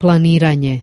planiranje.